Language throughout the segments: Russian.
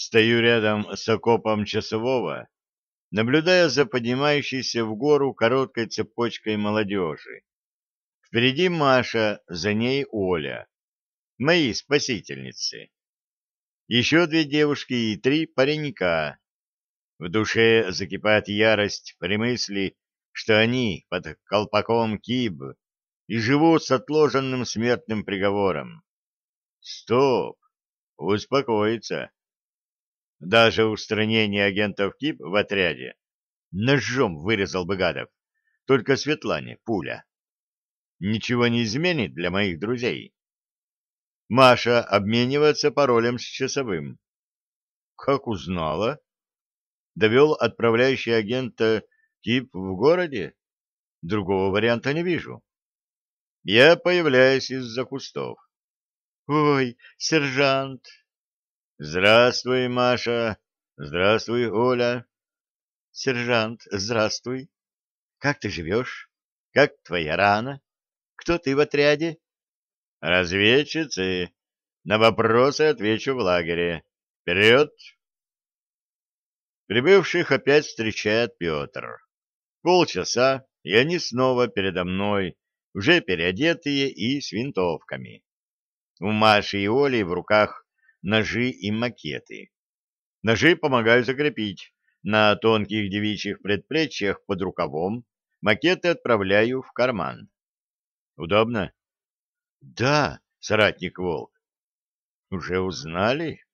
Стою рядом с окопом часового, наблюдая за поднимающейся в гору короткой цепочкой молодежи. Впереди Маша, за ней Оля. Мои спасительницы. Еще две девушки и три паренька. В душе закипает ярость при мысли, что они под колпаком киб и живут с отложенным смертным приговором. Стоп! Успокоиться. Даже устранение агентов КИП в отряде ножом вырезал бы гадов. Только Светлане пуля. Ничего не изменит для моих друзей. Маша обменивается паролем с часовым. Как узнала? Довел отправляющий агента КИП в городе? Другого варианта не вижу. Я появляюсь из-за кустов. «Ой, сержант!» «Здравствуй, Маша! Здравствуй, Оля!» «Сержант, здравствуй! Как ты живешь? Как твоя рана? Кто ты в отряде?» «Разведчицы! На вопросы отвечу в лагере. Вперед!» Прибывших опять встречает Петр. Полчаса, и они снова передо мной, уже переодетые и с винтовками. У Маши и Оли в руках ножи и макеты. Ножи помогают закрепить на тонких девичьих предплечьях под рукавом, макеты отправляю в карман. Удобно? Да, соратник Волк. Уже узнали?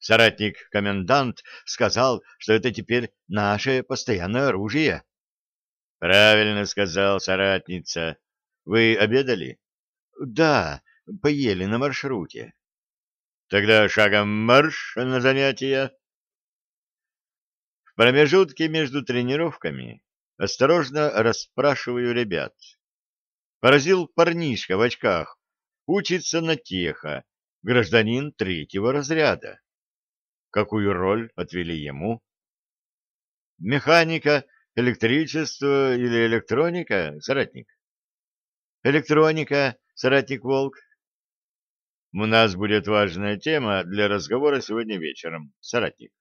Соратник-комендант сказал, что это теперь наше постоянное оружие. Правильно сказал соратница. Вы обедали? Да, поели на маршруте. Тогда шагом марш на занятия. В промежутке между тренировками осторожно расспрашиваю ребят. Поразил парнишка в очках, учится на теха, гражданин третьего разряда. Какую роль отвели ему? Механика, электричество или электроника, соратник? Электроника, соратник Волк. У нас будет важная тема для разговора сегодня вечером, соратник.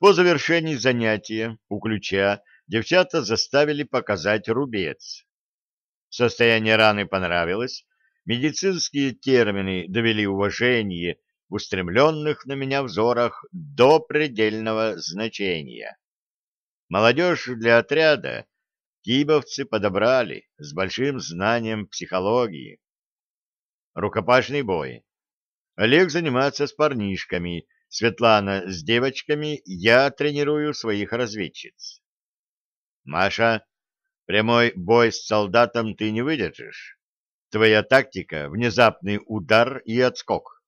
По завершении занятия у ключа девчата заставили показать рубец. Состояние раны понравилось, медицинские термины довели уважение в устремленных на меня взорах до предельного значения. Молодежь для отряда кибовцы подобрали с большим знанием психологии рукопашный бой. Олег занимается с парнишками, Светлана с девочками, я тренирую своих разведчиц. Маша, прямой бой с солдатом ты не выдержишь. Твоя тактика — внезапный удар и отскок.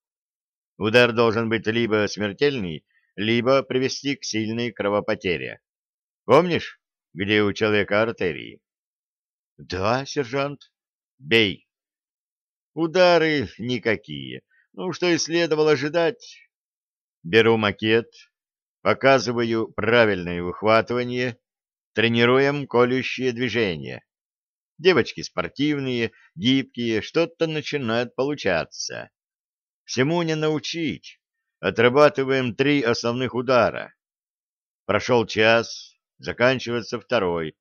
Удар должен быть либо смертельный, либо привести к сильной кровопотере. Помнишь, где у человека артерии? — Да, сержант. — Бей. Удары никакие. Ну, что и следовало ожидать. Беру макет, показываю правильное выхватывание, тренируем колющие движения. Девочки спортивные, гибкие, что-то начинает получаться. Всему не научить. Отрабатываем три основных удара. Прошел час, заканчивается второй.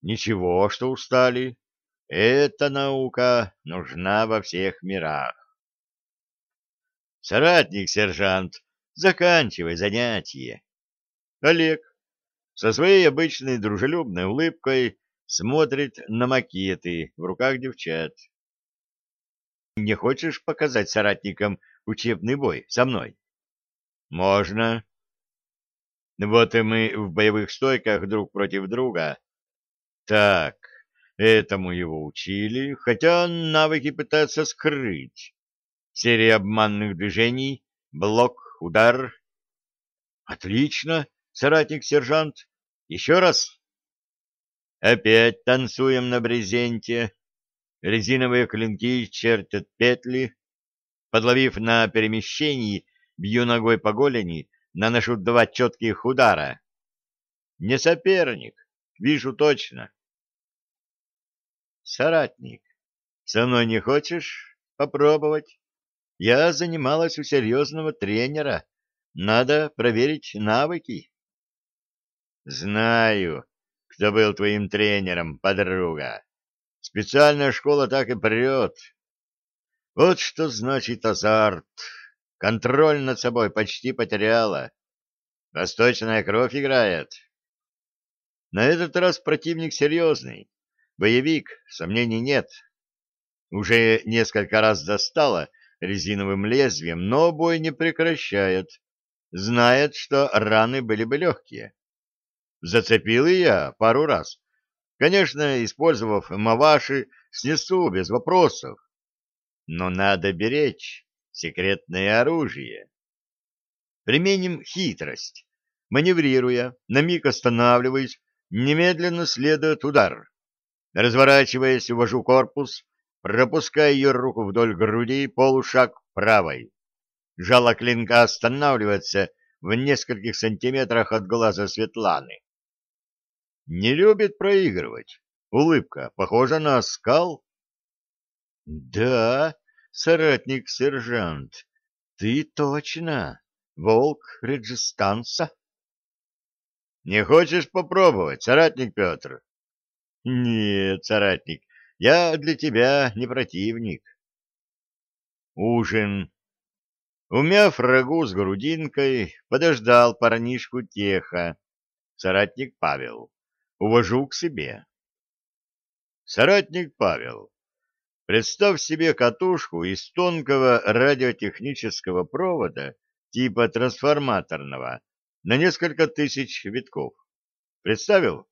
Ничего, что устали. Эта наука нужна во всех мирах. Соратник, сержант, заканчивай занятие. Олег со своей обычной дружелюбной улыбкой смотрит на макеты в руках девчат. Не хочешь показать соратникам учебный бой со мной? Можно. Вот и мы в боевых стойках друг против друга. Так, Этому его учили, хотя навыки пытаются скрыть. Серия обманных движений, блок, удар. Отлично, соратник-сержант. Еще раз. Опять танцуем на брезенте. Резиновые клинки чертят петли. Подловив на перемещении, бью ногой по голени, наношу два четких удара. Не соперник, вижу точно. Соратник, со мной не хочешь попробовать? Я занималась у серьезного тренера. Надо проверить навыки. Знаю, кто был твоим тренером, подруга. Специальная школа так и прет. Вот что значит азарт. Контроль над собой почти потеряла. Восточная кровь играет. На этот раз противник серьезный. Боевик, сомнений нет. Уже несколько раз достала резиновым лезвием, но бой не прекращает. Знает, что раны были бы легкие. Зацепил и я пару раз. Конечно, использовав маваши, снесу без вопросов. Но надо беречь секретное оружие. Применим хитрость. Маневрируя, на миг останавливаясь, немедленно следует удар. Разворачиваясь, увожу корпус, пропуская ее руку вдоль груди, полушаг правой. Жало клинка останавливается в нескольких сантиметрах от глаза Светланы. Не любит проигрывать. Улыбка похожа на оскал. Да, соратник-сержант, ты точно волк Реджистанса. Не хочешь попробовать, соратник Петр? Нет, соратник, я для тебя не противник. Ужин. Умяв рагу с грудинкой, подождал парнишку Теха, соратник Павел. Увожу к себе. Соратник Павел, Представь себе катушку из тонкого радиотехнического провода типа трансформаторного на несколько тысяч витков. Представил?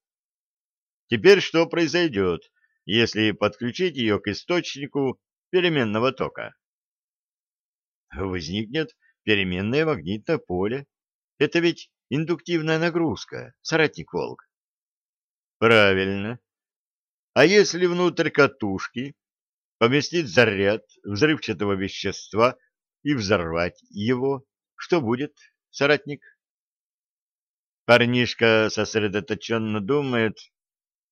Теперь что произойдет, если подключить ее к источнику переменного тока? Возникнет переменное магнитное поле. Это ведь индуктивная нагрузка, соратник Волк. Правильно. А если внутрь катушки поместить заряд взрывчатого вещества и взорвать его, что будет, соратник? Парнишка сосредоточенно думает.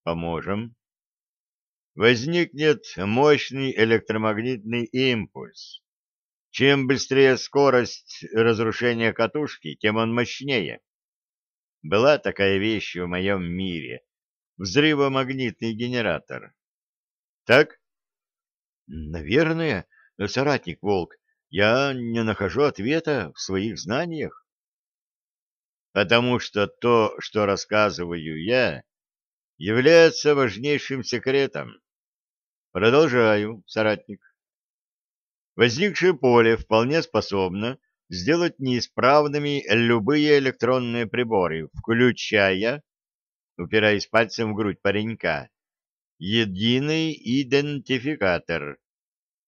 Поможем. Возникнет мощный электромагнитный импульс. Чем быстрее скорость разрушения катушки, тем он мощнее. Была такая вещь в моем мире. Взрывомагнитный генератор. Так? Наверное, соратник Волк, я не нахожу ответа в своих знаниях. Потому что то, что рассказываю я, является важнейшим секретом. Продолжаю, соратник. Возникшее поле вполне способно сделать неисправными любые электронные приборы, включая, упираясь пальцем в грудь паренька, единый идентификатор.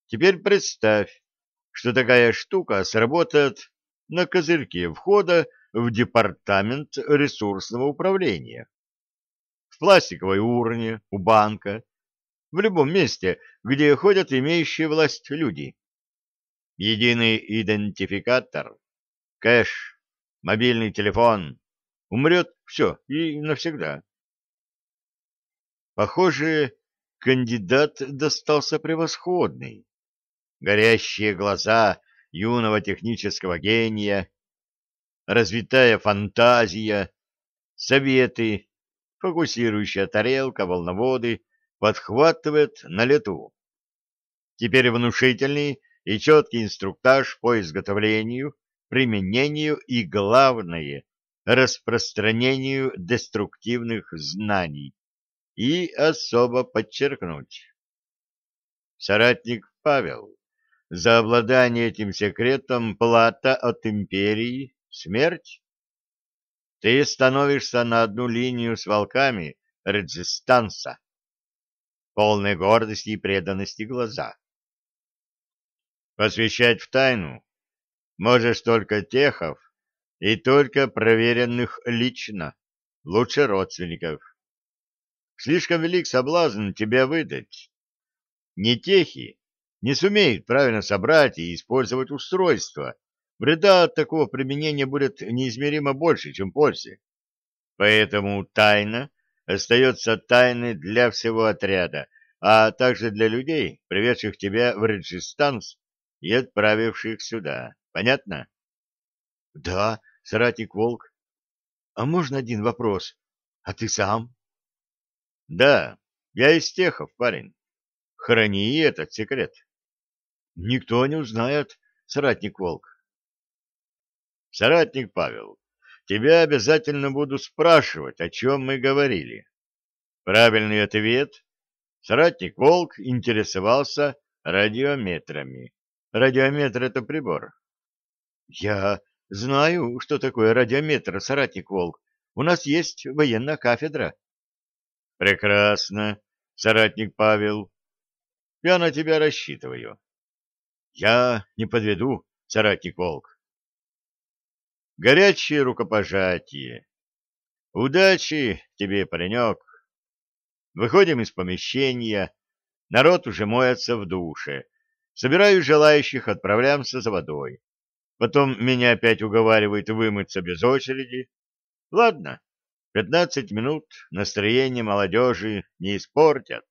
Теперь представь, что такая штука сработает на козырьке входа в департамент ресурсного управления. Пластиковой урне, у банка, в любом месте, где ходят имеющие власть люди. Единый идентификатор, кэш, мобильный телефон. Умрет все и навсегда. Похоже, кандидат достался превосходный. Горящие глаза юного технического гения, развитая фантазия, советы, фокусирующая тарелка, волноводы, подхватывает на лету. Теперь внушительный и четкий инструктаж по изготовлению, применению и, главное, распространению деструктивных знаний и особо подчеркнуть. Соратник Павел, за обладание этим секретом плата от империи — смерть. Ты становишься на одну линию с волками Реджистанса. Полной гордости и преданности глаза. Посвящать в тайну можешь только техов и только проверенных лично, лучше родственников. Слишком велик соблазн тебя выдать. Не техи не сумеют правильно собрать и использовать устройство. Вреда от такого применения будет неизмеримо больше, чем пользы. Поэтому тайна остается тайной для всего отряда, а также для людей, приведших тебя в Реджистанс и отправивших сюда. Понятно? — Да, соратник Волк. — А можно один вопрос? А ты сам? — Да, я из техов, парень. Храни этот секрет. — Никто не узнает, соратник Волк. — Соратник Павел, тебя обязательно буду спрашивать, о чем мы говорили. Правильный ответ. Соратник Волк интересовался радиометрами. Радиометр — это прибор. — Я знаю, что такое радиометр, соратник Волк. У нас есть военная кафедра. — Прекрасно, соратник Павел. Я на тебя рассчитываю. — Я не подведу, соратник Волк. Горячее рукопожатие. Удачи тебе, паренек. Выходим из помещения. Народ уже моется в душе. Собираю желающих, отправляемся за водой. Потом меня опять уговаривают вымыться без очереди. Ладно, пятнадцать минут настроение молодежи не испортят.